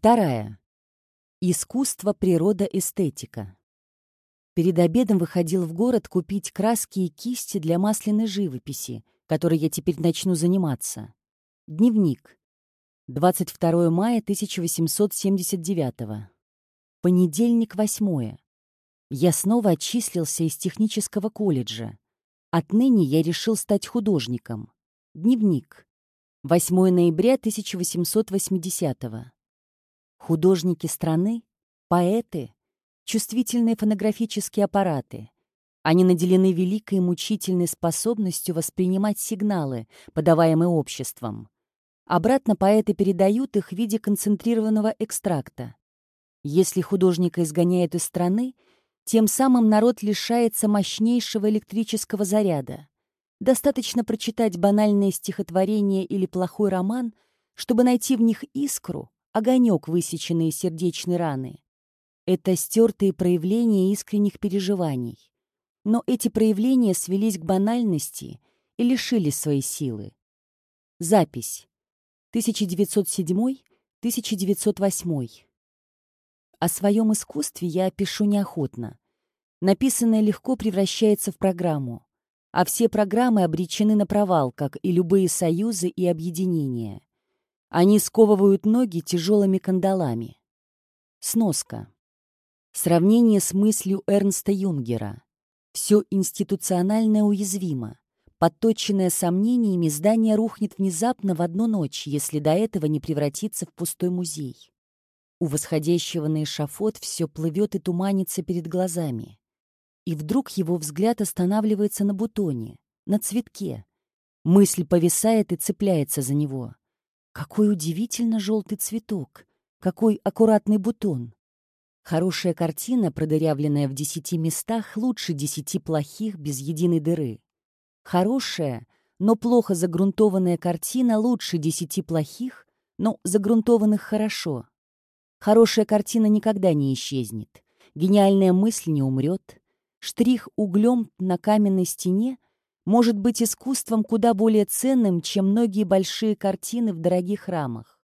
Вторая. Искусство, природа, эстетика. Перед обедом выходил в город купить краски и кисти для масляной живописи, которой я теперь начну заниматься. Дневник. 22 мая 1879. Понедельник, 8. Я снова отчислился из технического колледжа. Отныне я решил стать художником. Дневник. 8 ноября 1880. Художники страны, поэты, чувствительные фонографические аппараты. Они наделены великой мучительной способностью воспринимать сигналы, подаваемые обществом. Обратно поэты передают их в виде концентрированного экстракта. Если художника изгоняют из страны, тем самым народ лишается мощнейшего электрического заряда. Достаточно прочитать банальное стихотворение или плохой роман, чтобы найти в них искру, огонек, высеченный из сердечной раны. Это стертые проявления искренних переживаний. Но эти проявления свелись к банальности и лишились своей силы. Запись. 1907-1908. О своем искусстве я пишу неохотно. Написанное легко превращается в программу, а все программы обречены на провал, как и любые союзы и объединения. Они сковывают ноги тяжелыми кандалами. Сноска. Сравнение с мыслью Эрнста Юнгера. Все институциональное уязвимо. Подточенное сомнениями, здание рухнет внезапно в одну ночь, если до этого не превратится в пустой музей. У восходящего на эшафот все плывет и туманится перед глазами. И вдруг его взгляд останавливается на бутоне, на цветке. Мысль повисает и цепляется за него. Какой удивительно желтый цветок! Какой аккуратный бутон! Хорошая картина, продырявленная в десяти местах, лучше десяти плохих без единой дыры. Хорошая, но плохо загрунтованная картина лучше десяти плохих, но загрунтованных хорошо. Хорошая картина никогда не исчезнет. Гениальная мысль не умрет. Штрих углем на каменной стене может быть искусством куда более ценным, чем многие большие картины в дорогих рамах.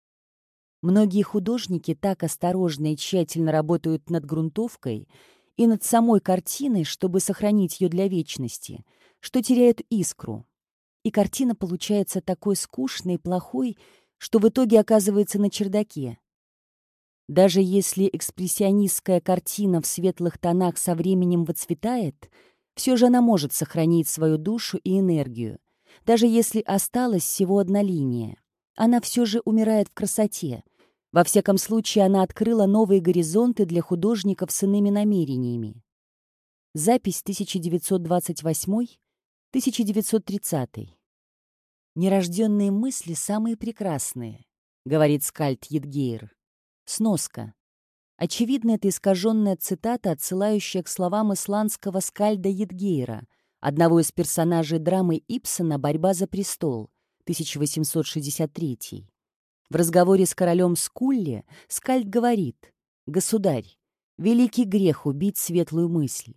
Многие художники так осторожно и тщательно работают над грунтовкой и над самой картиной, чтобы сохранить ее для вечности, что теряют искру. И картина получается такой скучной и плохой, что в итоге оказывается на чердаке, даже если экспрессионистская картина в светлых тонах со временем выцветает, все же она может сохранить свою душу и энергию. Даже если осталась всего одна линия, она все же умирает в красоте. Во всяком случае, она открыла новые горизонты для художников с иными намерениями. Запись 1928-1930. «Нерожденные мысли самые прекрасные», — говорит Скальд Едгейр. Сноска. Очевидно, это искаженная цитата, отсылающая к словам исландского скальда Едгейра, одного из персонажей драмы Ипсона «Борьба за престол» 1863. В разговоре с королем Скулли Скальд говорит «Государь, великий грех убить светлую мысль»,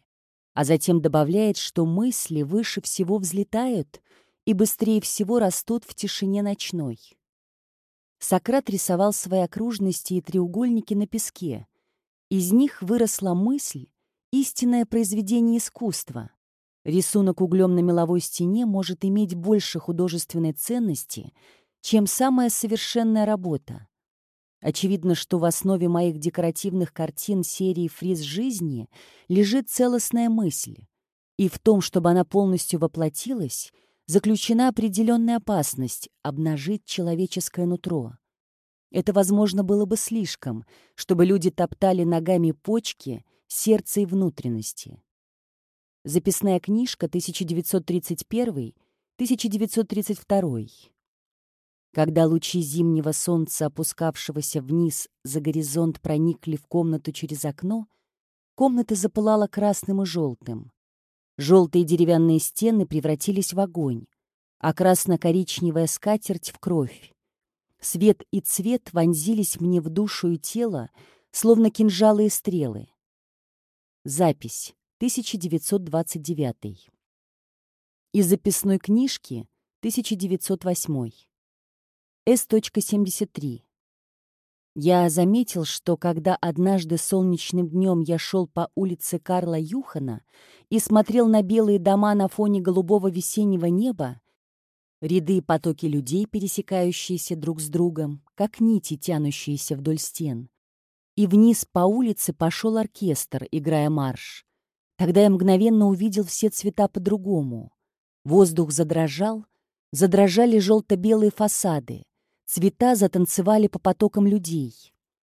а затем добавляет, что мысли выше всего взлетают и быстрее всего растут в тишине ночной. Сократ рисовал свои окружности и треугольники на песке. Из них выросла мысль, истинное произведение искусства. Рисунок углем на меловой стене может иметь больше художественной ценности, чем самая совершенная работа. Очевидно, что в основе моих декоративных картин серии «Фриз жизни» лежит целостная мысль. И в том, чтобы она полностью воплотилась — заключена определенная опасность обнажить человеческое нутро. Это, возможно, было бы слишком, чтобы люди топтали ногами почки, сердце и внутренности. Записная книжка 1931-1932. Когда лучи зимнего солнца, опускавшегося вниз за горизонт, проникли в комнату через окно, комната запылала красным и желтым. Желтые деревянные стены превратились в огонь, а красно-коричневая скатерть — в кровь. Свет и цвет вонзились мне в душу и тело, словно кинжалы и стрелы. Запись 1929. Из записной книжки 1908. С.73. Я заметил, что когда однажды солнечным днем я шел по улице Карла Юхана и смотрел на белые дома на фоне голубого весеннего неба, ряды и потоки людей, пересекающиеся друг с другом, как нити, тянущиеся вдоль стен, и вниз по улице пошел оркестр, играя марш. Тогда я мгновенно увидел все цвета по-другому. Воздух задрожал, задрожали желто-белые фасады, цвета затанцевали по потокам людей,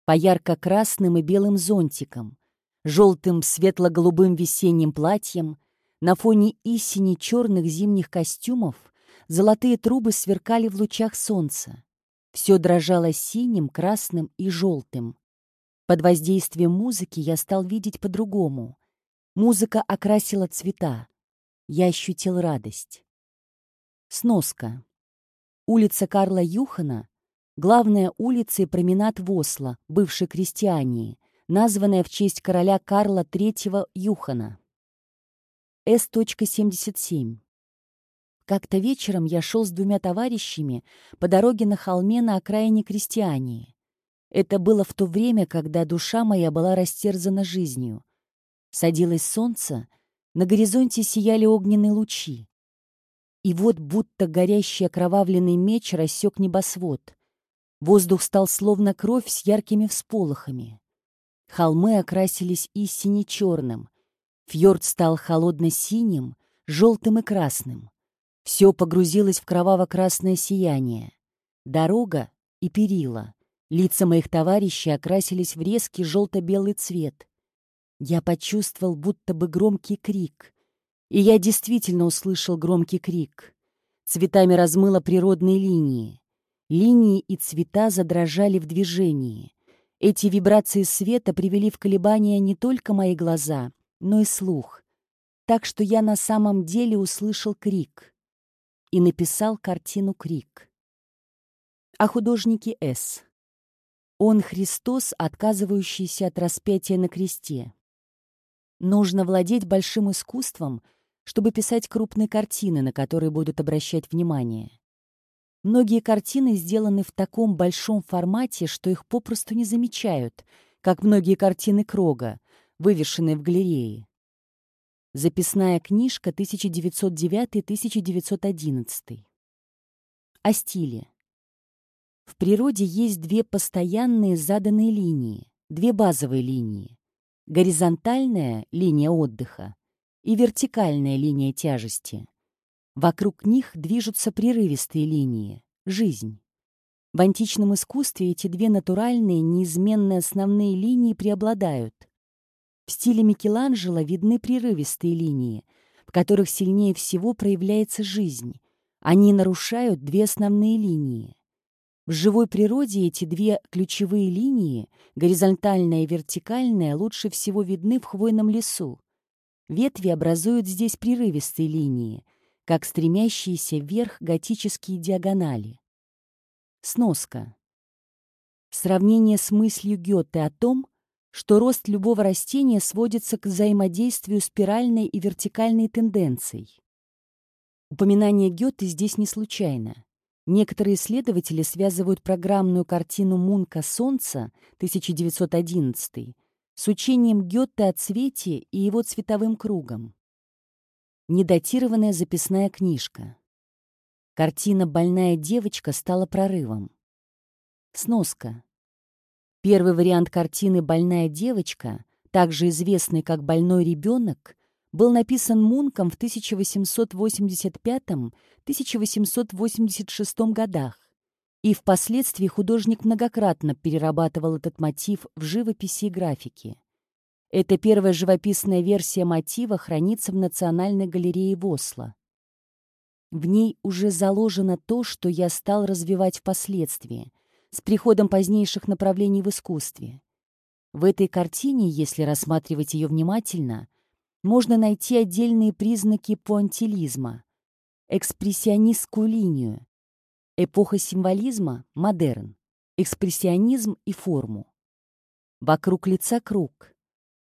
по ярко-красным и белым зонтикам, желтым светло-голубым весенним платьям, на фоне истине черных зимних костюмов золотые трубы сверкали в лучах солнца. Все дрожало синим, красным и желтым. Под воздействием музыки я стал видеть по-другому. Музыка окрасила цвета. Я ощутил радость. Сноска. Улица Карла Юхана — главная улица и променад в Осло, бывшей крестьянии, названная в честь короля Карла III Юхана. С.77. Как-то вечером я шел с двумя товарищами по дороге на холме на окраине крестьянии. Это было в то время, когда душа моя была растерзана жизнью. Садилось солнце, на горизонте сияли огненные лучи. И вот будто горящий окровавленный меч рассек небосвод. Воздух стал словно кровь с яркими всполохами. Холмы окрасились истине черным. Фьорд стал холодно-синим, желтым и красным. Все погрузилось в кроваво-красное сияние. Дорога и перила — Лица моих товарищей окрасились в резкий желто-белый цвет. Я почувствовал будто бы громкий крик. И я действительно услышал громкий крик. Цветами размыло природные линии. Линии и цвета задрожали в движении. Эти вибрации света привели в колебания не только мои глаза, но и слух. Так что я на самом деле услышал крик. И написал картину «Крик». О художнике С. Он Христос, отказывающийся от распятия на кресте. Нужно владеть большим искусством, чтобы писать крупные картины, на которые будут обращать внимание. Многие картины сделаны в таком большом формате, что их попросту не замечают, как многие картины Крога, вывешенные в галерее. Записная книжка 1909-1911. О стиле. В природе есть две постоянные заданные линии, две базовые линии. Горизонтальная линия отдыха и вертикальная линия тяжести. Вокруг них движутся прерывистые линии — жизнь. В античном искусстве эти две натуральные, неизменные основные линии преобладают. В стиле Микеланджело видны прерывистые линии, в которых сильнее всего проявляется жизнь. Они нарушают две основные линии. В живой природе эти две ключевые линии, горизонтальная и вертикальная, лучше всего видны в хвойном лесу. Ветви образуют здесь прерывистые линии, как стремящиеся вверх готические диагонали. Сноска. Сравнение с мыслью Гёте о том, что рост любого растения сводится к взаимодействию спиральной и вертикальной тенденций. Упоминание Гёте здесь не случайно. Некоторые исследователи связывают программную картину Мунка «Солнце» 1911 с учением Гетте о цвете и его цветовым кругом. Недатированная записная книжка. Картина «Больная девочка» стала прорывом. Сноска. Первый вариант картины «Больная девочка», также известный как «Больной ребенок», был написан Мунком в 1885-1886 годах, и впоследствии художник многократно перерабатывал этот мотив в живописи и графике. Эта первая живописная версия мотива хранится в Национальной галерее в. В ней уже заложено то, что я стал развивать впоследствии, с приходом позднейших направлений в искусстве. В этой картине, если рассматривать ее внимательно, можно найти отдельные признаки пуантилизма, экспрессионистскую линию, эпоха символизма — модерн, экспрессионизм и форму. Вокруг лица круг.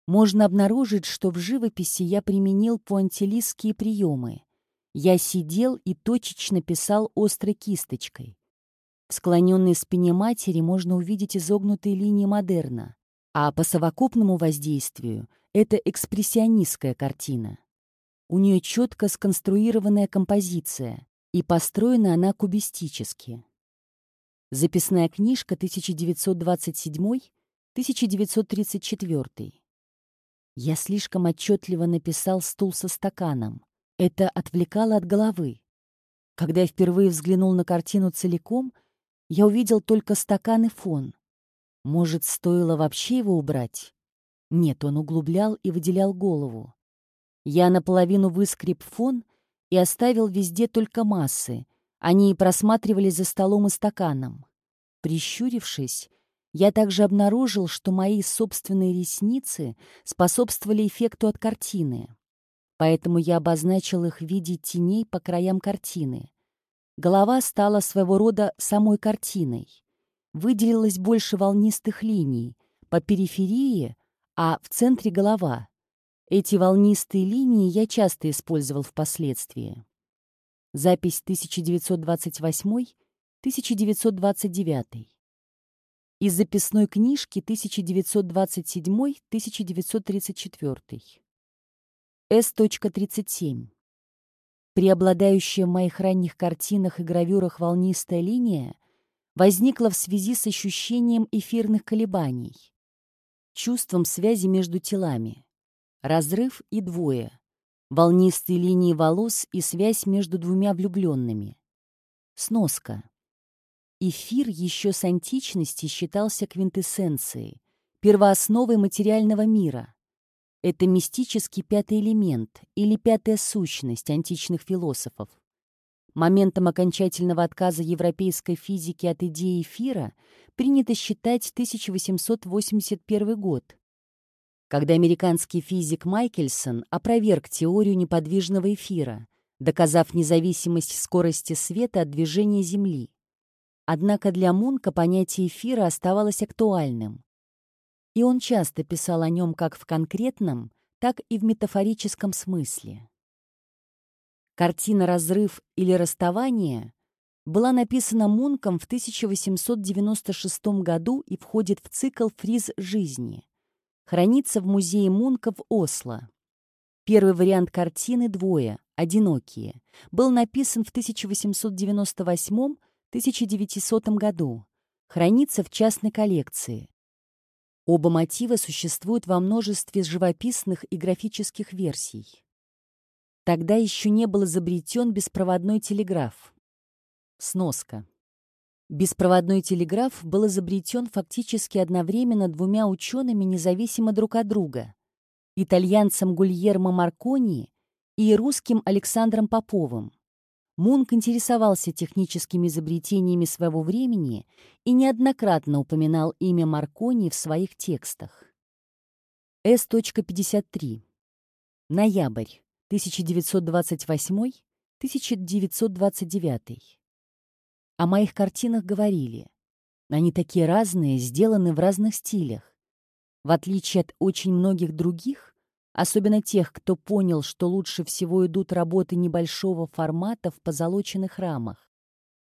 Можно обнаружить, что в живописи я применил пуантилистские приемы. Я сидел и точечно писал острой кисточкой. В склоненной спине матери можно увидеть изогнутые линии модерна, а по совокупному воздействию это экспрессионистская картина. У нее четко сконструированная композиция, и построена она кубистически. Записная книжка 1927-1934. Я слишком отчетливо написал «стул со стаканом». Это отвлекало от головы. Когда я впервые взглянул на картину целиком, я увидел только стакан и фон. Может, стоило вообще его убрать? Нет, он углублял и выделял голову. Я наполовину выскреб фон и оставил везде только массы. Они просматривались за столом и стаканом. Прищурившись, я также обнаружил, что мои собственные ресницы способствовали эффекту от картины. Поэтому я обозначил их в виде теней по краям картины. Голова стала своего рода самой картиной. Выделилось больше волнистых линий, по периферии, а в центре голова. Эти волнистые линии я часто использовал впоследствии. Запись 1928-1929 из записной книжки 1927-1934. С.37. Преобладающая в моих ранних картинах и гравюрах волнистая линия возникла в связи с ощущением эфирных колебаний, чувством связи между телами, разрыв и двое, волнистые линии волос и связь между двумя влюбленными. Сноска. Эфир еще с античности считался квинтэссенцией, первоосновой материального мира. Это мистический пятый элемент или пятая сущность античных философов. Моментом окончательного отказа европейской физики от идеи эфира принято считать 1881 год, когда американский физик Майкельсон опроверг теорию неподвижного эфира, доказав независимость скорости света от движения Земли. Однако для Мунка понятие эфира оставалось актуальным. И он часто писал о нем как в конкретном, так и в метафорическом смысле. Картина «Разрыв» или «Расставание» была написана Мунком в 1896 году и входит в цикл «Фриз жизни». Хранится в музее Мунка в Осло. Первый вариант картины «Двое», «Одинокие», был написан в 1898 1900 году. Хранится в частной коллекции. Оба мотива существуют во множестве живописных и графических версий. Тогда еще не был изобретен беспроводной телеграф. Сноска. Беспроводной телеграф был изобретен фактически одновременно двумя учеными независимо друг от друга – итальянцем Гульермо Маркони и русским Александром Поповым. Мунк интересовался техническими изобретениями своего времени и неоднократно упоминал имя Маркони в своих текстах. С.53. Ноябрь 1928-1929. О моих картинах говорили. Они такие разные, сделаны в разных стилях. В отличие от очень многих других, Особенно тех, кто понял, что лучше всего идут работы небольшого формата в позолоченных рамах.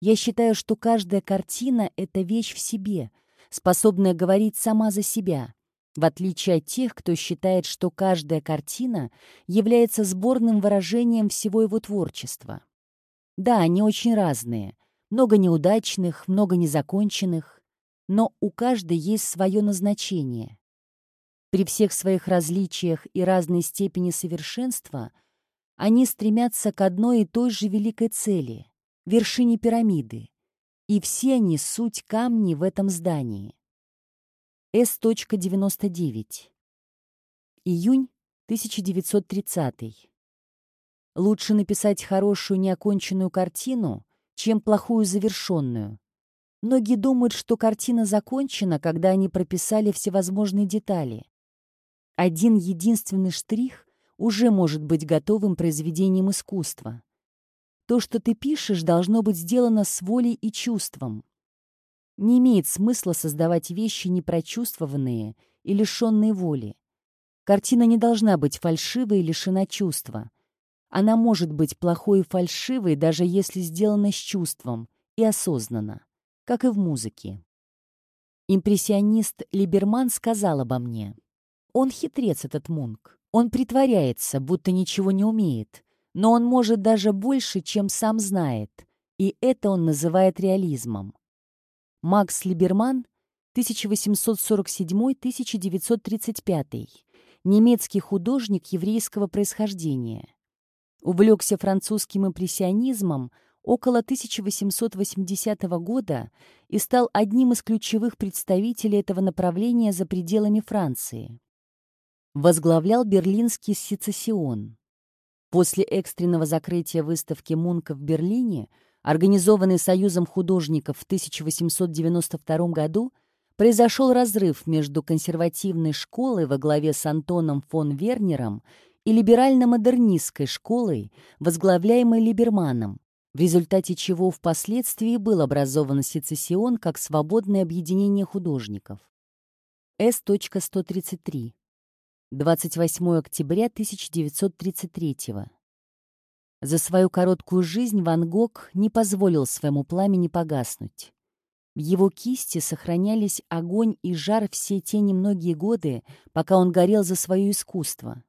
Я считаю, что каждая картина — это вещь в себе, способная говорить сама за себя, в отличие от тех, кто считает, что каждая картина является сборным выражением всего его творчества. Да, они очень разные, много неудачных, много незаконченных, но у каждой есть свое назначение. При всех своих различиях и разной степени совершенства они стремятся к одной и той же великой цели — вершине пирамиды. И все они — суть камни в этом здании. С.99. Июнь 1930. Лучше написать хорошую неоконченную картину, чем плохую завершенную. Многие думают, что картина закончена, когда они прописали всевозможные детали. Один единственный штрих уже может быть готовым произведением искусства. То, что ты пишешь, должно быть сделано с волей и чувством. Не имеет смысла создавать вещи непрочувствованные и лишенные воли. Картина не должна быть фальшивой и лишена чувства. Она может быть плохой и фальшивой, даже если сделана с чувством и осознанно. как и в музыке. Импрессионист Либерман сказал обо мне. Он хитрец, этот Мунк. Он притворяется, будто ничего не умеет, но он может даже больше, чем сам знает, и это он называет реализмом. Макс Либерман, 1847-1935, немецкий художник еврейского происхождения. Увлекся французским импрессионизмом около 1880 года и стал одним из ключевых представителей этого направления за пределами Франции. Возглавлял берлинский сецессион. После экстренного закрытия выставки Мунка в Берлине, организованной Союзом художников в 1892 году, произошел разрыв между консервативной школой во главе с Антоном фон Вернером и либерально-модернистской школой, возглавляемой Либерманом, в результате чего впоследствии был образован сецессион как свободное объединение художников. С.133. 28 октября 1933 За свою короткую жизнь Ван Гог не позволил своему пламени погаснуть. В его кисти сохранялись огонь и жар все те немногие годы, пока он горел за свое искусство.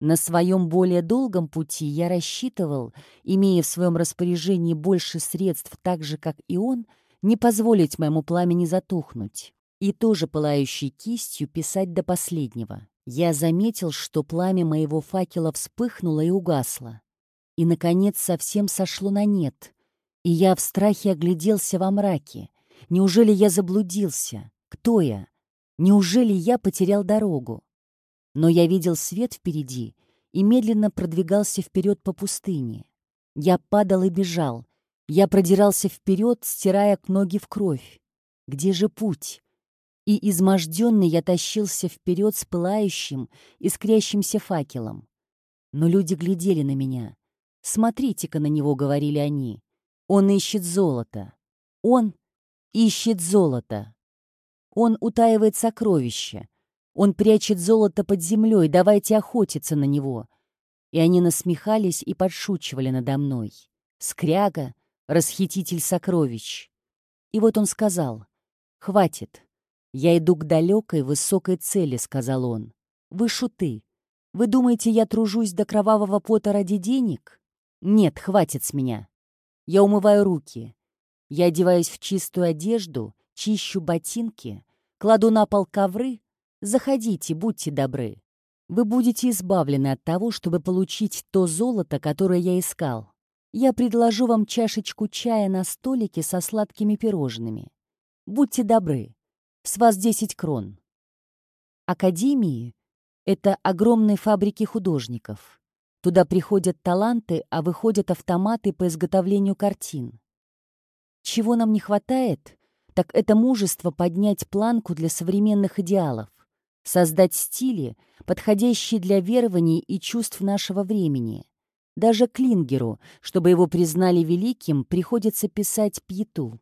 На своем более долгом пути я рассчитывал, имея в своем распоряжении больше средств так же, как и он, не позволить моему пламени затухнуть и тоже пылающей кистью писать до последнего. Я заметил, что пламя моего факела вспыхнуло и угасло. И, наконец, совсем сошло на нет. И я в страхе огляделся во мраке. Неужели я заблудился? Кто я? Неужели я потерял дорогу? Но я видел свет впереди и медленно продвигался вперед по пустыне. Я падал и бежал. Я продирался вперед, стирая ноги в кровь. Где же путь? И изможденный я тащился вперед с пылающим, искрящимся факелом. Но люди глядели на меня. «Смотрите-ка на него», — говорили они. «Он ищет золото. Он ищет золото. Он утаивает сокровища. Он прячет золото под землей, давайте охотиться на него. И они насмехались и подшучивали надо мной. Скряга, расхититель сокровищ. И вот он сказал, «Хватит. Я иду к далекой, высокой цели», — сказал он. «Вы шуты. Вы думаете, я тружусь до кровавого пота ради денег? Нет, хватит с меня. Я умываю руки. Я одеваюсь в чистую одежду, чищу ботинки, кладу на пол ковры, Заходите, будьте добры. Вы будете избавлены от того, чтобы получить то золото, которое я искал. Я предложу вам чашечку чая на столике со сладкими пирожными. Будьте добры. С вас 10 крон. Академии — это огромные фабрики художников. Туда приходят таланты, а выходят автоматы по изготовлению картин. Чего нам не хватает, так это мужество поднять планку для современных идеалов создать стили, подходящие для верований и чувств нашего времени. Даже Клингеру, чтобы его признали великим, приходится писать пьету.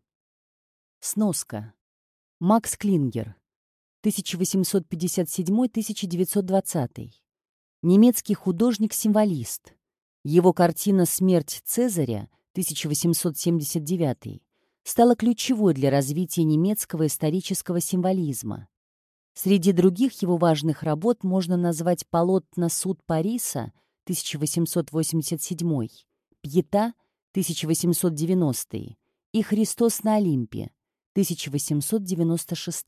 Сноска. Макс Клингер. 1857-1920. Немецкий художник-символист. Его картина «Смерть Цезаря» 1879 стала ключевой для развития немецкого исторического символизма. Среди других его важных работ можно назвать полотна «Суд Париса» 1887, «Пьета» 1890 и «Христос на Олимпе» 1896.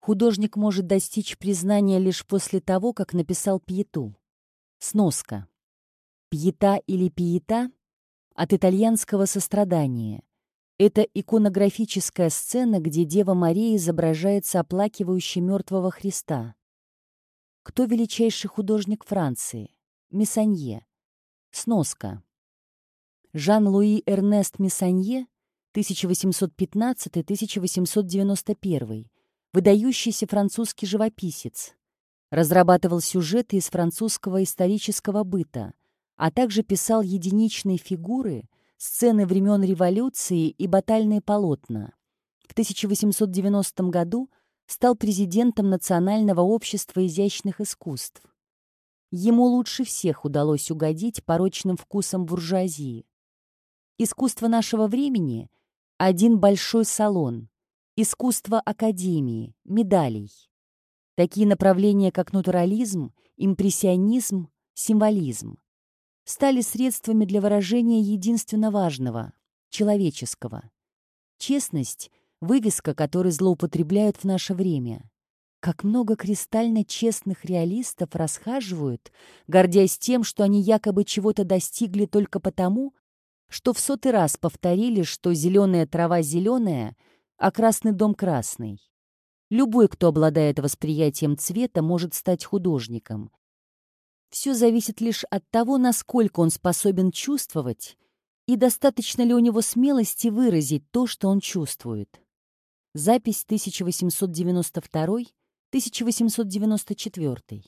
Художник может достичь признания лишь после того, как написал пьету. Сноска. Пьета или пиета от итальянского сострадания это иконографическая сцена, где Дева Мария изображается оплакивающей мертвого Христа. Кто величайший художник Франции? Мессанье. Сноска. Жан-Луи Эрнест Мессанье, 1815-1891, выдающийся французский живописец. Разрабатывал сюжеты из французского исторического быта, а также писал единичные фигуры – сцены времен революции и батальные полотна. В 1890 году стал президентом Национального общества изящных искусств. Ему лучше всех удалось угодить порочным вкусам буржуазии. Искусство нашего времени Один большой салон, искусство академии, медалей. Такие направления, как натурализм, импрессионизм, символизм, стали средствами для выражения единственно важного — человеческого. Честность — вывеска, которой злоупотребляют в наше время. Как много кристально честных реалистов расхаживают, гордясь тем, что они якобы чего-то достигли только потому, что в сотый раз повторили, что зеленая трава зеленая, а красный дом красный. Любой, кто обладает восприятием цвета, может стать художником. Все зависит лишь от того, насколько он способен чувствовать и достаточно ли у него смелости выразить то, что он чувствует. Запись 1892-1894.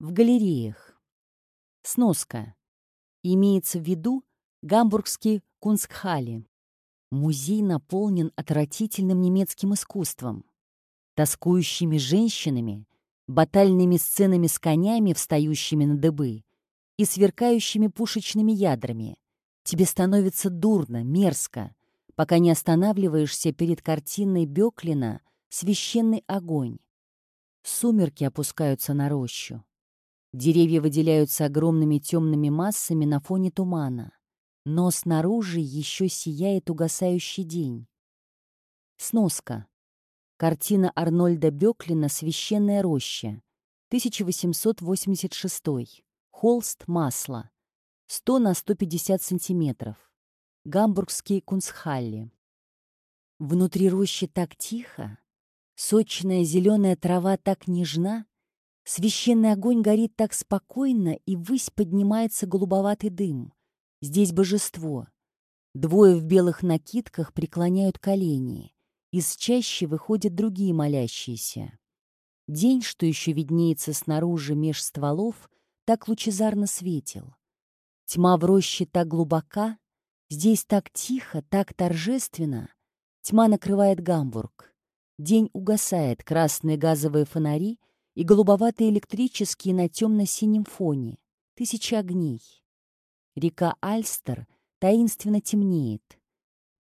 В галереях. Сноска. Имеется в виду Гамбургский Кунстхале. Музей наполнен отвратительным немецким искусством, тоскующими женщинами, батальными сценами с конями, встающими на дыбы, и сверкающими пушечными ядрами. Тебе становится дурно, мерзко, пока не останавливаешься перед картиной Бёклина «Священный огонь». Сумерки опускаются на рощу. Деревья выделяются огромными темными массами на фоне тумана но снаружи еще сияет угасающий день. Сноска. Картина Арнольда Бёклина «Священная роща», 1886. Холст масла. 100 на 150 сантиметров. Гамбургский Кунсхалли. Внутри рощи так тихо, сочная зеленая трава так нежна, священный огонь горит так спокойно, и ввысь поднимается голубоватый дым. Здесь божество. Двое в белых накидках преклоняют колени. Из чаще выходят другие молящиеся. День, что еще виднеется снаружи меж стволов, так лучезарно светил. Тьма в роще так глубока, здесь так тихо, так торжественно. Тьма накрывает Гамбург. День угасает, красные газовые фонари и голубоватые электрические на темно-синем фоне. Тысячи огней. Река Альстер таинственно темнеет.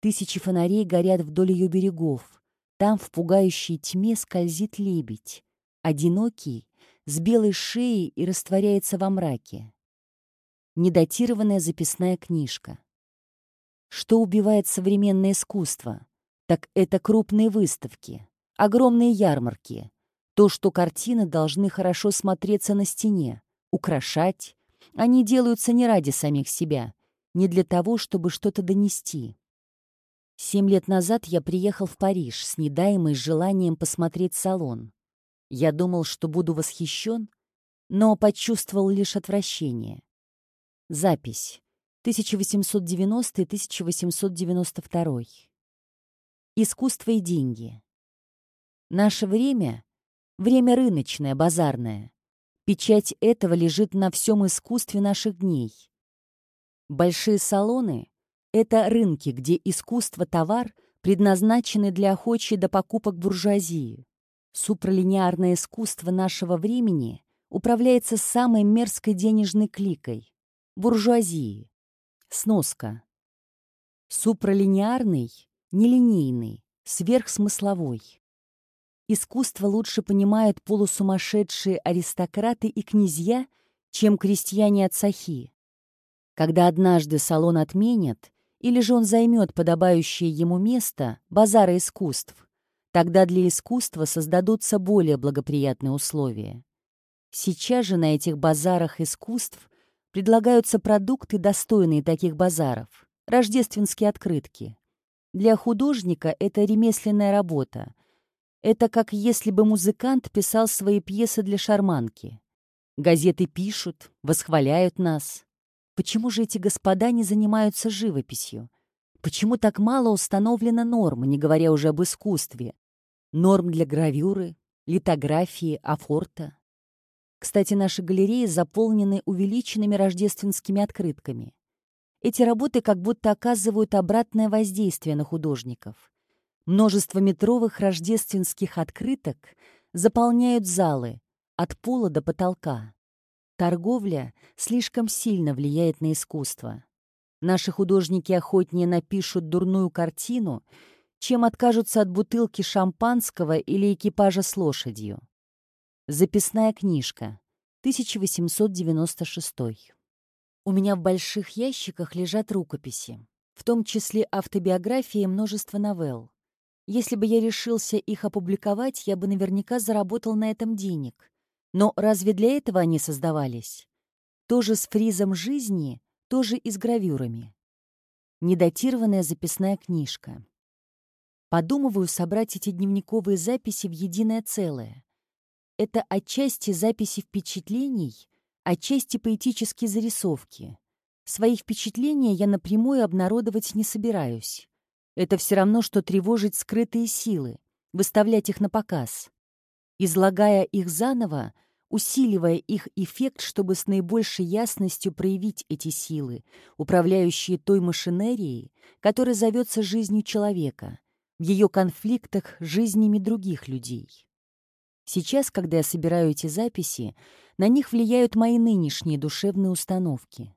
Тысячи фонарей горят вдоль ее берегов. Там в пугающей тьме скользит лебедь. Одинокий, с белой шеей и растворяется во мраке. Недатированная записная книжка. Что убивает современное искусство? Так это крупные выставки, огромные ярмарки. То, что картины должны хорошо смотреться на стене, украшать, они делаются не ради самих себя, не для того, чтобы что-то донести. Семь лет назад я приехал в Париж с недаемой желанием посмотреть салон. Я думал, что буду восхищен, но почувствовал лишь отвращение. Запись. 1890-1892. Искусство и деньги. Наше время — время рыночное, базарное. Печать этого лежит на всем искусстве наших дней. Большие салоны — это рынки, где искусство товар предназначены для охочей до покупок буржуазии. Супралинеарное искусство нашего времени управляется самой мерзкой денежной кликой — буржуазии. Сноска. Супралинеарный — нелинейный, сверхсмысловой. Искусство лучше понимают полусумасшедшие аристократы и князья, чем крестьяне от Сахи. Когда однажды салон отменят, или же он займет подобающее ему место, базара искусств, тогда для искусства создадутся более благоприятные условия. Сейчас же на этих базарах искусств предлагаются продукты, достойные таких базаров, рождественские открытки. Для художника это ремесленная работа, это как если бы музыкант писал свои пьесы для шарманки. Газеты пишут, восхваляют нас. Почему же эти господа не занимаются живописью? Почему так мало установлено норм, не говоря уже об искусстве? Норм для гравюры, литографии, афорта. Кстати, наши галереи заполнены увеличенными рождественскими открытками. Эти работы как будто оказывают обратное воздействие на художников. Множество метровых рождественских открыток заполняют залы от пола до потолка. Торговля слишком сильно влияет на искусство. Наши художники охотнее напишут дурную картину, чем откажутся от бутылки шампанского или экипажа с лошадью. Записная книжка. 1896. У меня в больших ящиках лежат рукописи, в том числе автобиографии и множество новелл. Если бы я решился их опубликовать, я бы наверняка заработал на этом денег. Но разве для этого они создавались? Тоже с фризом жизни, тоже и с гравюрами. Недатированная записная книжка. Подумываю собрать эти дневниковые записи в единое целое. Это отчасти записи впечатлений, отчасти поэтические зарисовки. Свои впечатления я напрямую обнародовать не собираюсь. Это все равно, что тревожить скрытые силы, выставлять их на показ. Излагая их заново, усиливая их эффект, чтобы с наибольшей ясностью проявить эти силы, управляющие той машинерией, которая зовется жизнью человека, в ее конфликтах с жизнями других людей. Сейчас, когда я собираю эти записи, на них влияют мои нынешние душевные установки.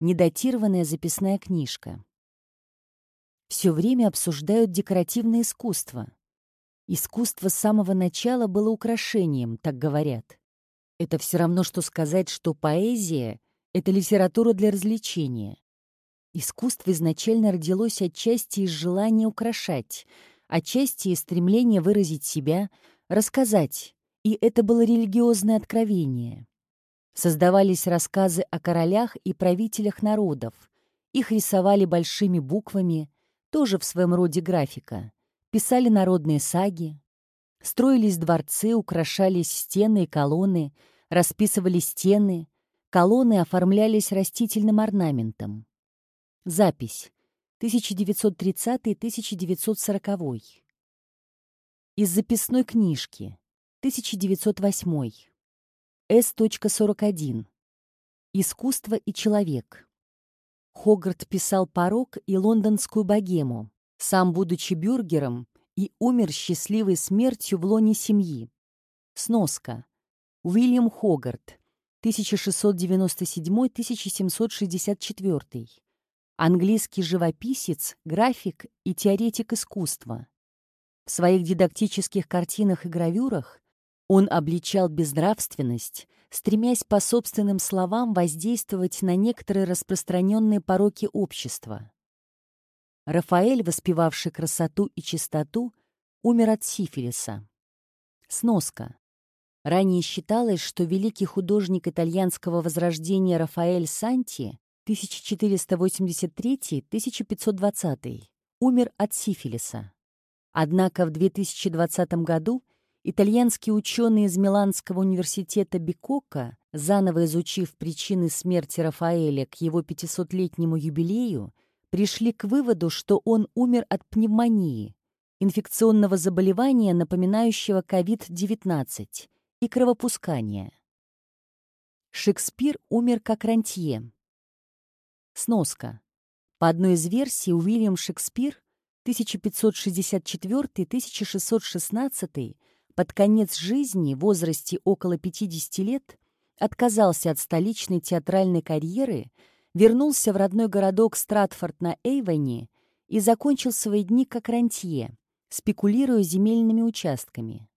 Недатированная записная книжка все время обсуждают декоративное искусство. Искусство с самого начала было украшением, так говорят. Это все равно, что сказать, что поэзия — это литература для развлечения. Искусство изначально родилось отчасти из желания украшать, отчасти из стремления выразить себя, рассказать, и это было религиозное откровение. Создавались рассказы о королях и правителях народов, их рисовали большими буквами, тоже в своем роде графика. Писали народные саги, строились дворцы, украшались стены и колонны, расписывали стены, колонны оформлялись растительным орнаментом. Запись. 1930-1940. Из записной книжки. 1908. С.41. Искусство и человек. Хогарт писал «Порог» и «Лондонскую богему», сам будучи бюргером, и умер счастливой смертью в лоне семьи. Сноска. Уильям Хогарт, 1697-1764. Английский живописец, график и теоретик искусства. В своих дидактических картинах и гравюрах он обличал безнравственность, стремясь по собственным словам воздействовать на некоторые распространенные пороки общества. Рафаэль, воспевавший красоту и чистоту, умер от сифилиса. Сноска. Ранее считалось, что великий художник итальянского возрождения Рафаэль Санти 1483-1520 умер от сифилиса. Однако в 2020 году итальянские ученые из Миланского университета Бикока, заново изучив причины смерти Рафаэля к его 500-летнему юбилею, пришли к выводу, что он умер от пневмонии, инфекционного заболевания, напоминающего COVID-19, и кровопускания. Шекспир умер как рантье. Сноска. По одной из версий, Уильям Шекспир 1564-1616 под конец жизни, в возрасте около 50 лет, отказался от столичной театральной карьеры, вернулся в родной городок Стратфорд на Эйвоне и закончил свои дни как рантье, спекулируя земельными участками.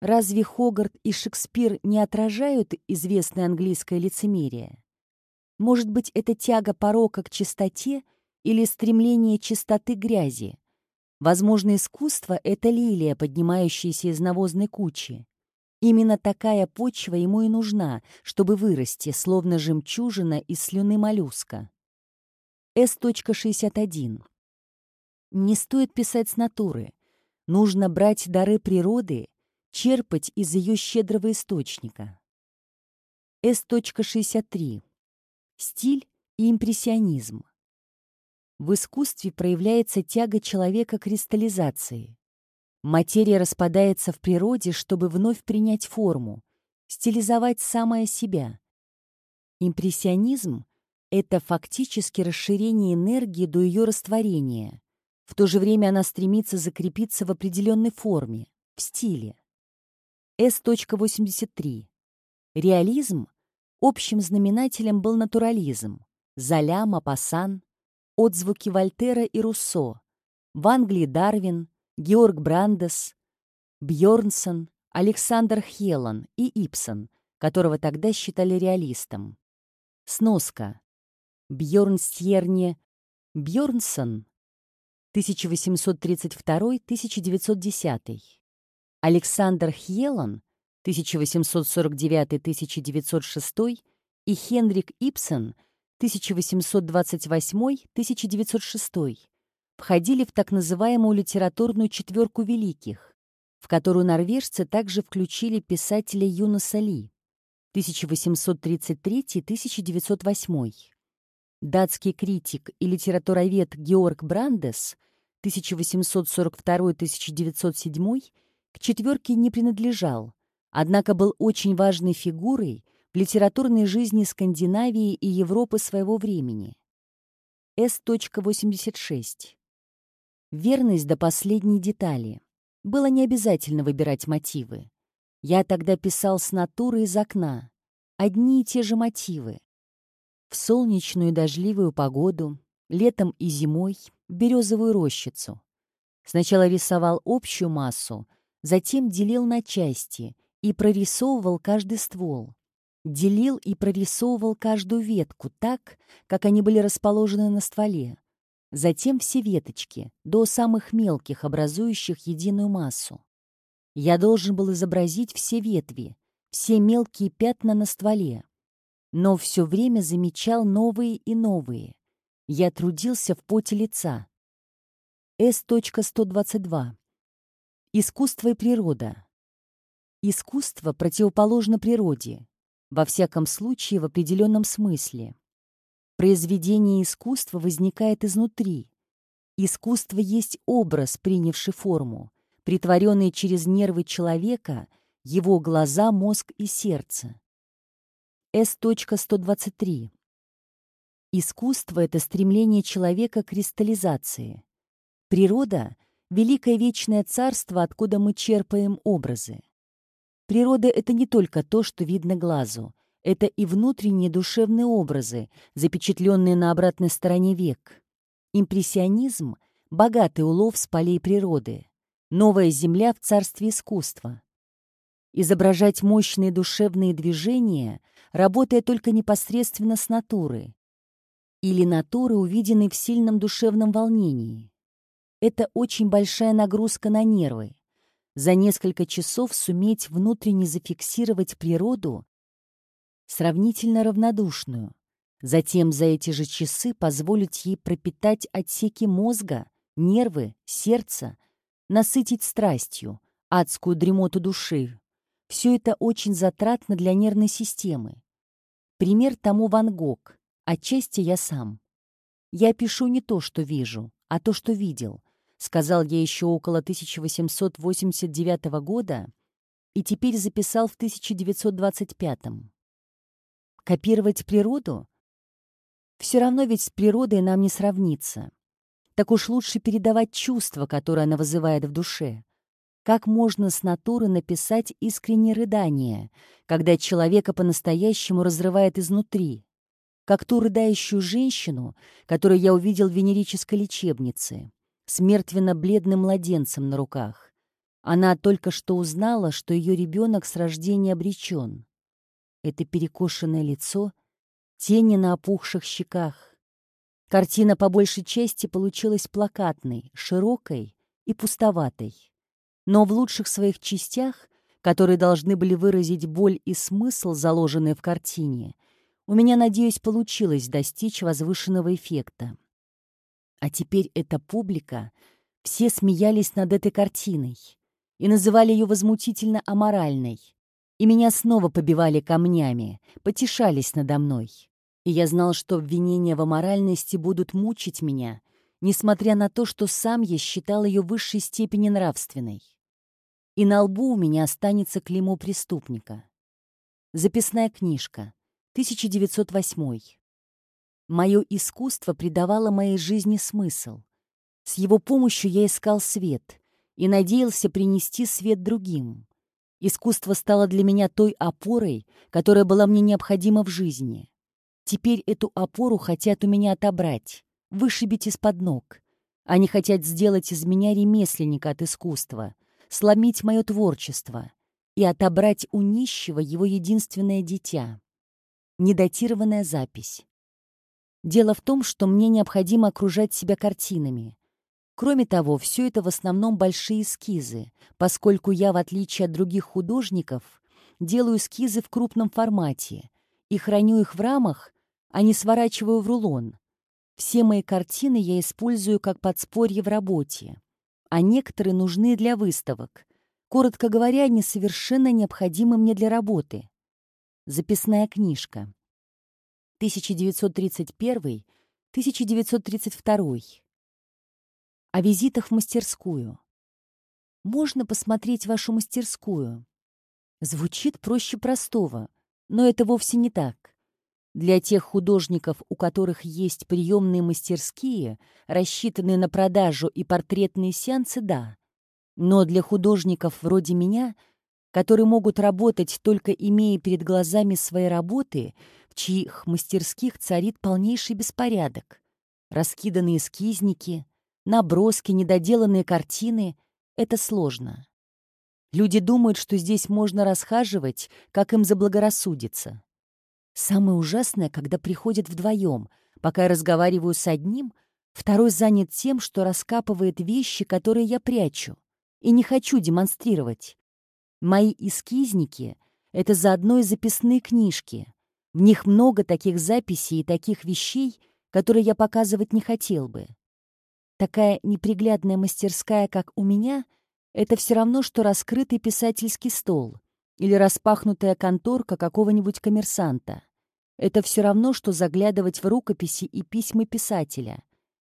Разве Хогарт и Шекспир не отражают известное английское лицемерие? Может быть, это тяга порока к чистоте или стремление чистоты грязи, Возможно, искусство — это лилия, поднимающаяся из навозной кучи. Именно такая почва ему и нужна, чтобы вырасти, словно жемчужина из слюны моллюска. С.61. Не стоит писать с натуры. Нужно брать дары природы, черпать из ее щедрого источника. С.63. Стиль и импрессионизм. В искусстве проявляется тяга человека к кристаллизации. Материя распадается в природе, чтобы вновь принять форму, стилизовать самое себя. Импрессионизм — это фактически расширение энергии до ее растворения. В то же время она стремится закрепиться в определенной форме, в стиле. С.83. Реализм общим знаменателем был натурализм. Золя, Мапасан, отзвуки Вольтера и Руссо, в Англии Дарвин, Георг Брандес, Бьорнсон, Александр Хелан и Ипсон, которого тогда считали реалистом. Сноска. Бьорнстьерне Бьорнсон 1832-1910. Александр Хьелан 1849-1906 и Хенрик Ипсон 1828-1906 входили в так называемую литературную четверку великих, в которую норвежцы также включили писателя Юноса Ли 1833-1908. Датский критик и литературовед Георг Брандес 1842-1907 к четверке не принадлежал, однако был очень важной фигурой литературной жизни Скандинавии и Европы своего времени. С.86. Верность до последней детали. Было не обязательно выбирать мотивы. Я тогда писал с натуры из окна. Одни и те же мотивы. В солнечную дождливую погоду, летом и зимой, березовую рощицу. Сначала рисовал общую массу, затем делил на части и прорисовывал каждый ствол. Делил и прорисовывал каждую ветку так, как они были расположены на стволе. Затем все веточки, до самых мелких, образующих единую массу. Я должен был изобразить все ветви, все мелкие пятна на стволе, но все время замечал новые и новые. Я трудился в поте лица. С.122. Искусство и природа. Искусство противоположно природе, во всяком случае в определенном смысле. Произведение искусства возникает изнутри. Искусство есть образ, принявший форму, притворенный через нервы человека, его глаза, мозг и сердце. С.123. Искусство — это стремление человека к кристаллизации. Природа — великое вечное царство, откуда мы черпаем образы. Природа — это не только то, что видно глазу. Это и внутренние душевные образы, запечатленные на обратной стороне век. Импрессионизм — богатый улов с полей природы. Новая земля в царстве искусства. Изображать мощные душевные движения — работая только непосредственно с натуры, или натуры, увиденной в сильном душевном волнении. Это очень большая нагрузка на нервы. За несколько часов суметь внутренне зафиксировать природу, сравнительно равнодушную, затем за эти же часы позволить ей пропитать отсеки мозга, нервы, сердца, насытить страстью, адскую дремоту души. Все это очень затратно для нервной системы. Пример тому Ван Гог, отчасти я сам. Я пишу не то, что вижу, а то, что видел, сказал я еще около 1889 года и теперь записал в 1925. Копировать природу? Все равно ведь с природой нам не сравниться. Так уж лучше передавать чувства, которые она вызывает в душе. Как можно с натуры написать искреннее рыдание, когда человека по-настоящему разрывает изнутри? Как ту рыдающую женщину, которую я увидел в венерической лечебнице, с мертвенно-бледным младенцем на руках. Она только что узнала, что ее ребенок с рождения обречен. Это перекошенное лицо, тени на опухших щеках. Картина по большей части получилась плакатной, широкой и пустоватой но в лучших своих частях, которые должны были выразить боль и смысл, заложенные в картине, у меня, надеюсь, получилось достичь возвышенного эффекта. А теперь эта публика, все смеялись над этой картиной и называли ее возмутительно аморальной, и меня снова побивали камнями, потешались надо мной. И я знал, что обвинения в аморальности будут мучить меня, несмотря на то, что сам я считал ее высшей степени нравственной и на лбу у меня останется клеймо преступника. Записная книжка, 1908. Мое искусство придавало моей жизни смысл. С его помощью я искал свет и надеялся принести свет другим. Искусство стало для меня той опорой, которая была мне необходима в жизни. Теперь эту опору хотят у меня отобрать, вышибить из-под ног. Они хотят сделать из меня ремесленника от искусства, сломить мое творчество и отобрать у нищего его единственное дитя. Недатированная запись. Дело в том, что мне необходимо окружать себя картинами. Кроме того, все это в основном большие эскизы, поскольку я, в отличие от других художников, делаю эскизы в крупном формате и храню их в рамах, а не сворачиваю в рулон. Все мои картины я использую как подспорье в работе, а некоторые нужны для выставок. Коротко говоря, они совершенно необходимы мне для работы. Записная книжка. 1931-1932. О визитах в мастерскую. Можно посмотреть вашу мастерскую? Звучит проще простого, но это вовсе не так. Для тех художников, у которых есть приемные мастерские, рассчитанные на продажу и портретные сеансы, да. Но для художников вроде меня, которые могут работать только имея перед глазами свои работы, чьих мастерских царит полнейший беспорядок. Раскиданные эскизники, наброски, недоделанные картины — это сложно. Люди думают, что здесь можно расхаживать, как им заблагорассудится. Самое ужасное, когда приходят вдвоем. Пока я разговариваю с одним, второй занят тем, что раскапывает вещи, которые я прячу, и не хочу демонстрировать. Мои эскизники — это заодно и записные книжки, в них много таких записей и таких вещей, которые я показывать не хотел бы. Такая неприглядная мастерская, как у меня, это все равно, что раскрытый писательский стол или распахнутая конторка какого-нибудь коммерсанта. Это все равно, что заглядывать в рукописи и письма писателя,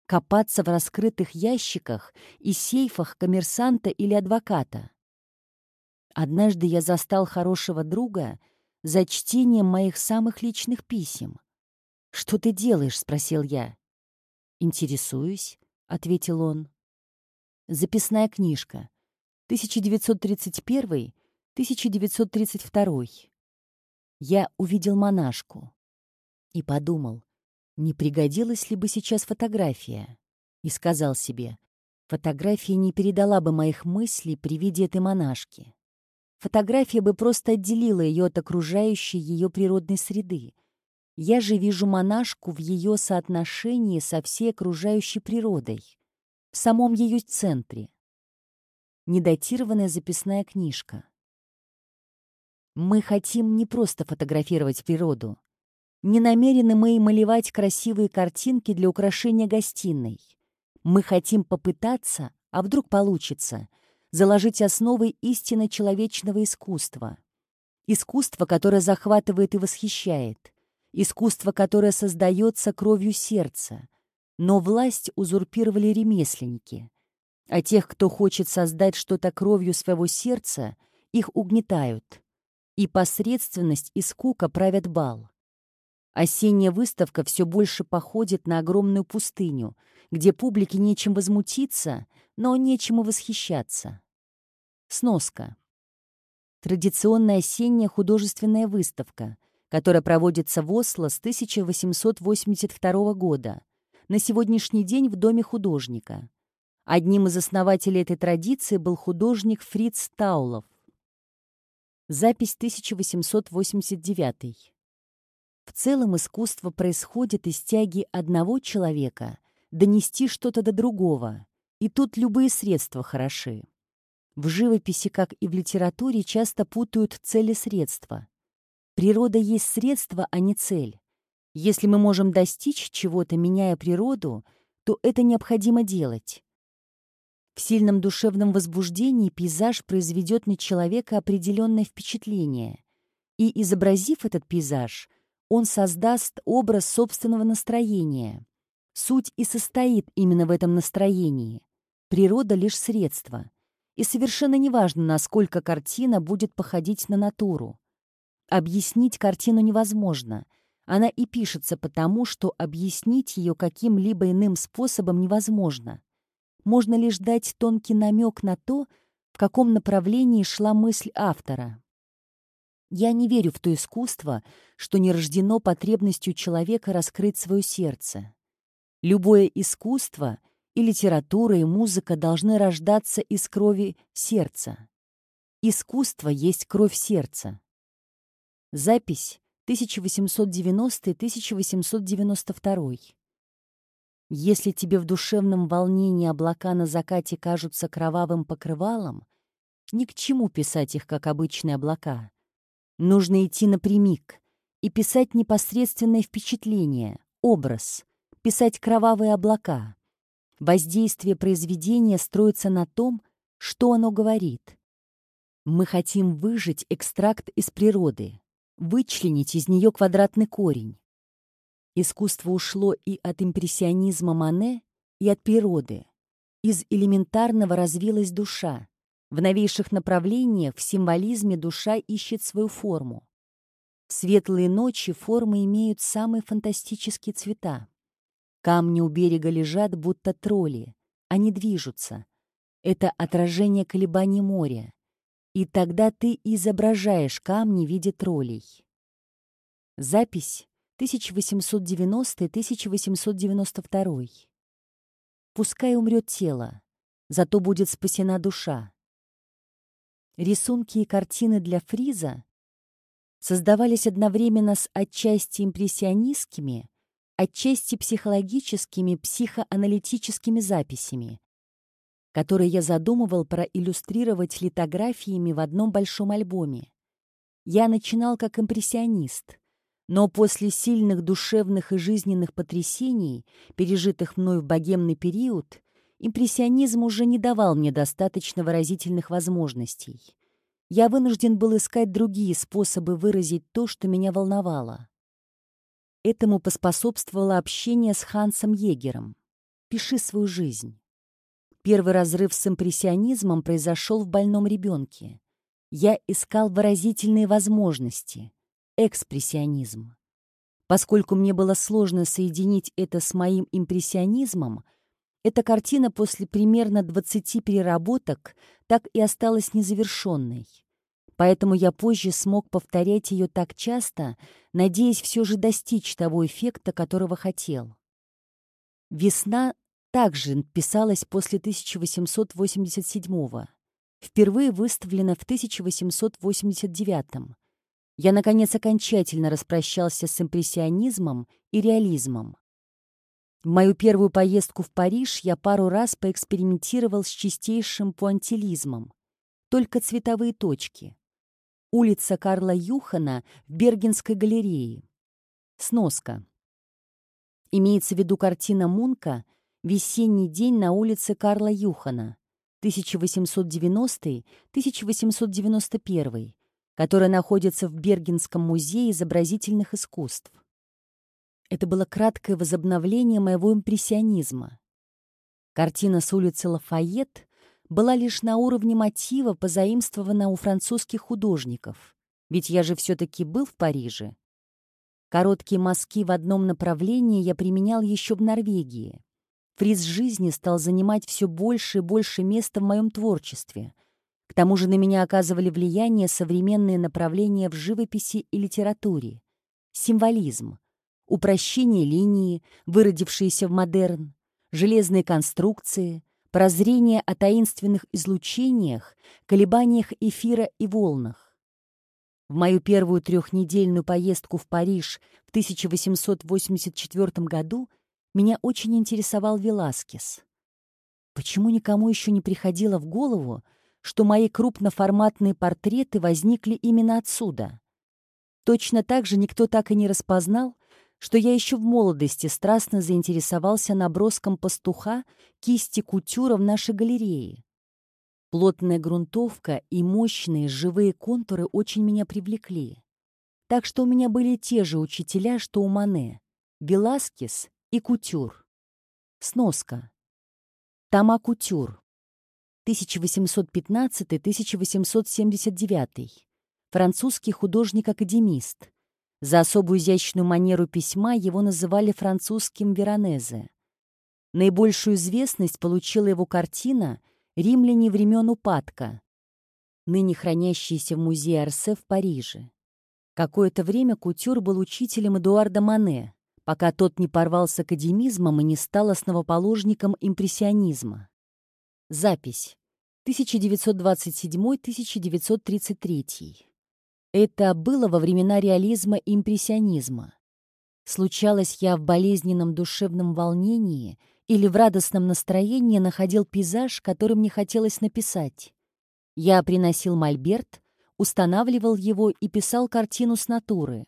копаться в раскрытых ящиках и сейфах коммерсанта или адвоката. Однажды я застал хорошего друга — за чтением моих самых личных писем. «Что ты делаешь?» — спросил я. «Интересуюсь», — ответил он. Записная книжка. 1931-1932. Я увидел монашку и подумал, не пригодилась ли бы сейчас фотография, и сказал себе, фотография не передала бы моих мыслей при виде этой монашки. Фотография бы просто отделила ее от окружающей ее природной среды. Я же вижу монашку в ее соотношении со всей окружающей природой, в самом ее центре. Недатированная записная книжка. Мы хотим не просто фотографировать природу. Не намерены мы и малевать красивые картинки для украшения гостиной. Мы хотим попытаться, а вдруг получится — заложить основы истинно человечного искусства. Искусство, которое захватывает и восхищает. Искусство, которое создается кровью сердца. Но власть узурпировали ремесленники. А тех, кто хочет создать что-то кровью своего сердца, их угнетают. И посредственность и скука правят бал. Осенняя выставка все больше походит на огромную пустыню, где публике нечем возмутиться, но нечему восхищаться. Сноска. Традиционная осенняя художественная выставка, которая проводится в Осло с 1882 года, на сегодняшний день в Доме художника. Одним из основателей этой традиции был художник Фриц Таулов. Запись 1889. В целом искусство происходит из тяги одного человека донести что-то до другого, и тут любые средства хороши. В живописи, как и в литературе, часто путают цели средства. Природа есть средство, а не цель. Если мы можем достичь чего-то, меняя природу, то это необходимо делать. В сильном душевном возбуждении пейзаж произведет на человека определенное впечатление. И, изобразив этот пейзаж, он создаст образ собственного настроения. Суть и состоит именно в этом настроении. Природа — лишь средство и совершенно неважно, насколько картина будет походить на натуру. Объяснить картину невозможно. Она и пишется потому, что объяснить ее каким-либо иным способом невозможно. Можно лишь дать тонкий намек на то, в каком направлении шла мысль автора. Я не верю в то искусство, что не рождено потребностью человека раскрыть свое сердце. Любое искусство и литература, и музыка должны рождаться из крови сердца. Искусство есть кровь сердца. Запись 1890-1892. Если тебе в душевном волнении облака на закате кажутся кровавым покрывалом, ни к чему писать их, как обычные облака. Нужно идти напрямик и писать непосредственное впечатление, образ, писать кровавые облака. Воздействие произведения строится на том, что оно говорит. Мы хотим выжать экстракт из природы, вычленить из нее квадратный корень. Искусство ушло и от импрессионизма Мане, и от природы. Из элементарного развилась душа. В новейших направлениях в символизме душа ищет свою форму. В светлые ночи формы имеют самые фантастические цвета. Камни у берега лежат, будто тролли. Они движутся. Это отражение колебаний моря. И тогда ты изображаешь камни в виде троллей. Запись 1890-1892. Пускай умрет тело, зато будет спасена душа. Рисунки и картины для фриза создавались одновременно с отчасти импрессионистскими, отчасти психологическими, психоаналитическими записями, которые я задумывал проиллюстрировать литографиями в одном большом альбоме. Я начинал как импрессионист, но после сильных душевных и жизненных потрясений, пережитых мной в богемный период, импрессионизм уже не давал мне достаточно выразительных возможностей. Я вынужден был искать другие способы выразить то, что меня волновало. Этому поспособствовало общение с Хансом Егером. «Пиши свою жизнь». Первый разрыв с импрессионизмом произошел в больном ребенке. Я искал выразительные возможности, экспрессионизм. Поскольку мне было сложно соединить это с моим импрессионизмом, эта картина после примерно 20 переработок так и осталась незавершенной. Поэтому я позже смог повторять ее так часто, надеясь все же достичь того эффекта, которого хотел. «Весна» также писалась после 1887 впервые выставлена в 1889 -м. Я, наконец, окончательно распрощался с импрессионизмом и реализмом. В мою первую поездку в Париж я пару раз поэкспериментировал с чистейшим пуантилизмом. Только цветовые точки. Улица Карла Юхана в Бергенской галерее. Сноска. Имеется в виду картина Мунка Весенний день на улице Карла Юхана, 1890-1891, которая находится в Бергенском музее изобразительных искусств. Это было краткое возобновление моего импрессионизма. Картина с улицы Лафайет была лишь на уровне мотива, позаимствована у французских художников. Ведь я же все-таки был в Париже. Короткие мазки в одном направлении я применял еще в Норвегии. Фриз жизни стал занимать все больше и больше места в моем творчестве. К тому же на меня оказывали влияние современные направления в живописи и литературе. Символизм, упрощение линии, выродившиеся в модерн, железные конструкции, прозрение о таинственных излучениях, колебаниях эфира и волнах. В мою первую трехнедельную поездку в Париж в 1884 году – меня очень интересовал Веласкес. Почему никому еще не приходило в голову, что мои крупноформатные портреты возникли именно отсюда? Точно так же никто так и не распознал, что я еще в молодости страстно заинтересовался наброском пастуха кисти кутюра в нашей галерее. Плотная грунтовка и мощные живые контуры очень меня привлекли. Так что у меня были те же учителя, что у Мане — Веласкес и кутюр. Сноска. Тома кутюр. 1815-1879. Французский художник-академист. За особую изящную манеру письма его называли французским Веронезе. Наибольшую известность получила его картина «Римляне времен упадка», ныне хранящаяся в музее Арсе в Париже. Какое-то время Кутюр был учителем Эдуарда Мане, пока тот не порвал с академизмом и не стал основоположником импрессионизма. Запись. 1927-1933. Это было во времена реализма и импрессионизма. Случалось, я в болезненном душевном волнении или в радостном настроении находил пейзаж, который мне хотелось написать. Я приносил мольберт, устанавливал его и писал картину с натуры.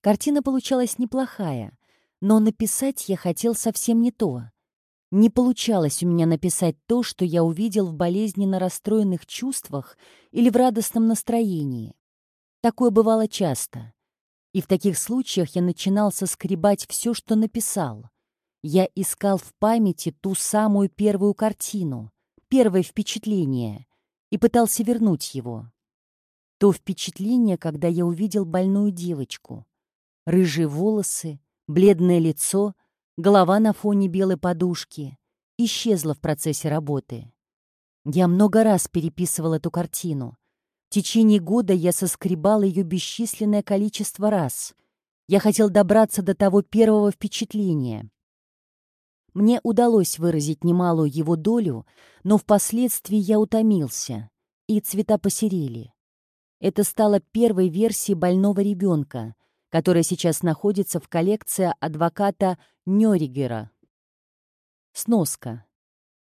Картина получалась неплохая, но написать я хотел совсем не то. Не получалось у меня написать то, что я увидел в болезненно расстроенных чувствах или в радостном настроении. Такое бывало часто. И в таких случаях я начинал соскребать все, что написал. Я искал в памяти ту самую первую картину, первое впечатление, и пытался вернуть его. То впечатление, когда я увидел больную девочку. Рыжие волосы, бледное лицо, голова на фоне белой подушки, исчезла в процессе работы. Я много раз переписывал эту картину. В течение года я соскребал ее бесчисленное количество раз. Я хотел добраться до того первого впечатления. Мне удалось выразить немалую его долю, но впоследствии я утомился, и цвета посерели. Это стало первой версией больного ребенка, которая сейчас находится в коллекции адвоката Нёригера. Сноска.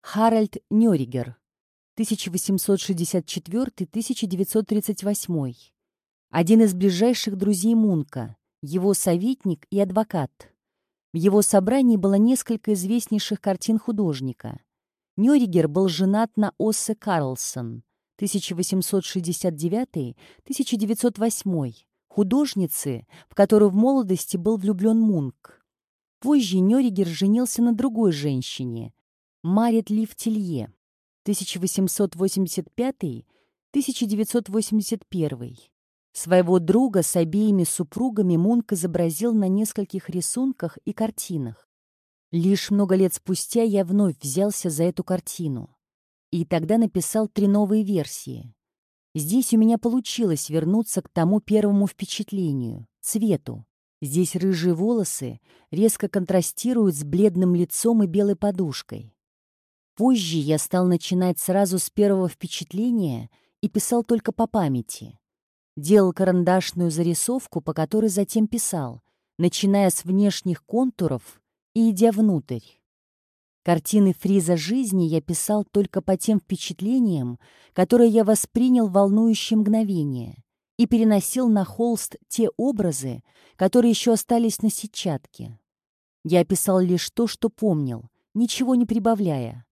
Харальд Нёригер, 1864-1938. Один из ближайших друзей Мунка, его советник и адвокат. В его собрании было несколько известнейших картин художника. Нёригер был женат на Оссе Карлсон, 1869-1908, художницы, в которую в молодости был влюблен Мунк. Позже Нёригер женился на другой женщине, Марит Лифтелье, 1885-1981. Своего друга с обеими супругами Мунк изобразил на нескольких рисунках и картинах. Лишь много лет спустя я вновь взялся за эту картину. И тогда написал три новые версии. Здесь у меня получилось вернуться к тому первому впечатлению — цвету. Здесь рыжие волосы резко контрастируют с бледным лицом и белой подушкой. Позже я стал начинать сразу с первого впечатления и писал только по памяти. Делал карандашную зарисовку, по которой затем писал, начиная с внешних контуров и идя внутрь. Картины фриза жизни я писал только по тем впечатлениям, которые я воспринял в волнующие мгновения, и переносил на холст те образы, которые еще остались на сетчатке. Я писал лишь то, что помнил, ничего не прибавляя.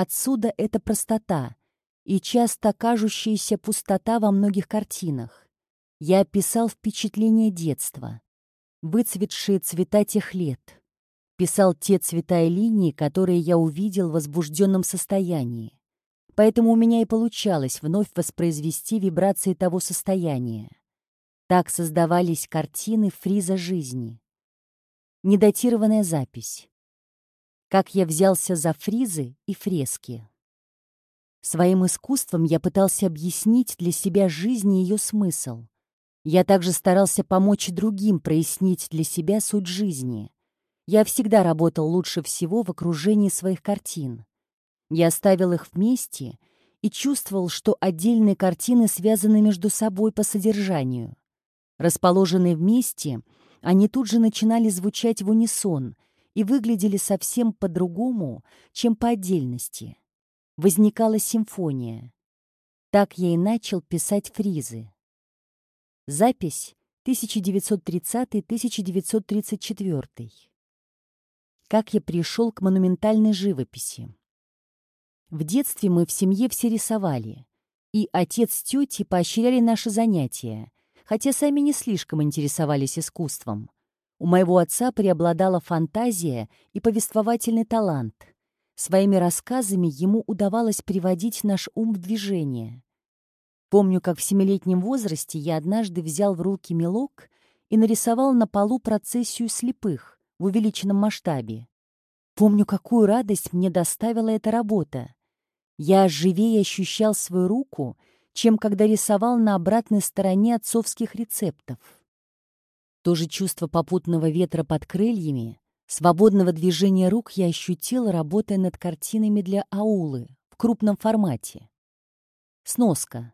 Отсюда эта простота, и часто кажущаяся пустота во многих картинах. Я описал впечатления детства, выцветшие цвета тех лет. Писал те цвета и линии, которые я увидел в возбужденном состоянии. Поэтому у меня и получалось вновь воспроизвести вибрации того состояния. Так создавались картины фриза жизни. Недатированная запись. Как я взялся за фризы и фрески. Своим искусством я пытался объяснить для себя жизнь и ее смысл. Я также старался помочь другим прояснить для себя суть жизни. Я всегда работал лучше всего в окружении своих картин. Я ставил их вместе и чувствовал, что отдельные картины связаны между собой по содержанию. Расположенные вместе, они тут же начинали звучать в унисон и выглядели совсем по-другому, чем по отдельности возникала симфония. Так я и начал писать фризы. Запись 1930-1934. Как я пришел к монументальной живописи. В детстве мы в семье все рисовали, и отец с тетей поощряли наши занятия, хотя сами не слишком интересовались искусством. У моего отца преобладала фантазия и повествовательный талант — Своими рассказами ему удавалось приводить наш ум в движение. Помню, как в семилетнем возрасте я однажды взял в руки мелок и нарисовал на полу процессию слепых в увеличенном масштабе. Помню, какую радость мне доставила эта работа. Я живее ощущал свою руку, чем когда рисовал на обратной стороне отцовских рецептов. То же чувство попутного ветра под крыльями, свободного движения рук я ощутила, работая над картинами для аулы в крупном формате. Сноска.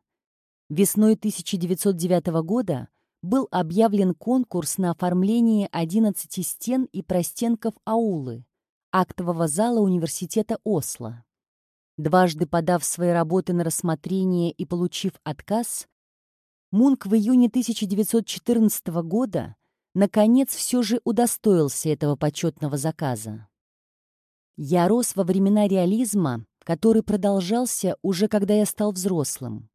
Весной 1909 года был объявлен конкурс на оформление 11 стен и простенков аулы, актового зала университета Осло. Дважды подав свои работы на рассмотрение и получив отказ, Мунк в июне 1914 года наконец все же удостоился этого почетного заказа. Я рос во времена реализма, который продолжался уже когда я стал взрослым.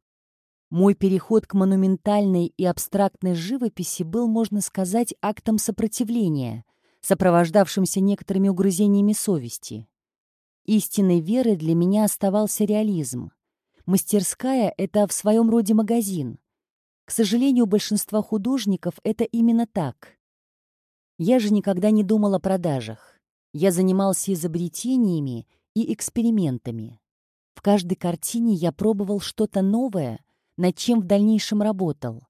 Мой переход к монументальной и абстрактной живописи был, можно сказать, актом сопротивления, сопровождавшимся некоторыми угрызениями совести. Истинной верой для меня оставался реализм. Мастерская — это в своем роде магазин. К сожалению, большинства художников это именно так. Я же никогда не думал о продажах. Я занимался изобретениями и экспериментами. В каждой картине я пробовал что-то новое, над чем в дальнейшем работал.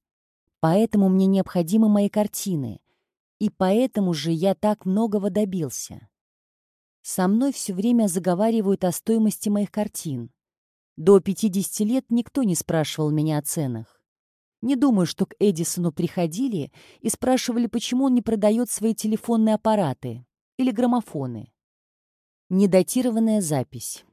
Поэтому мне необходимы мои картины, и поэтому же я так многого добился. Со мной все время заговаривают о стоимости моих картин. До 50 лет никто не спрашивал меня о ценах. Не думаю, что к Эдисону приходили и спрашивали, почему он не продает свои телефонные аппараты или граммофоны. Недатированная запись.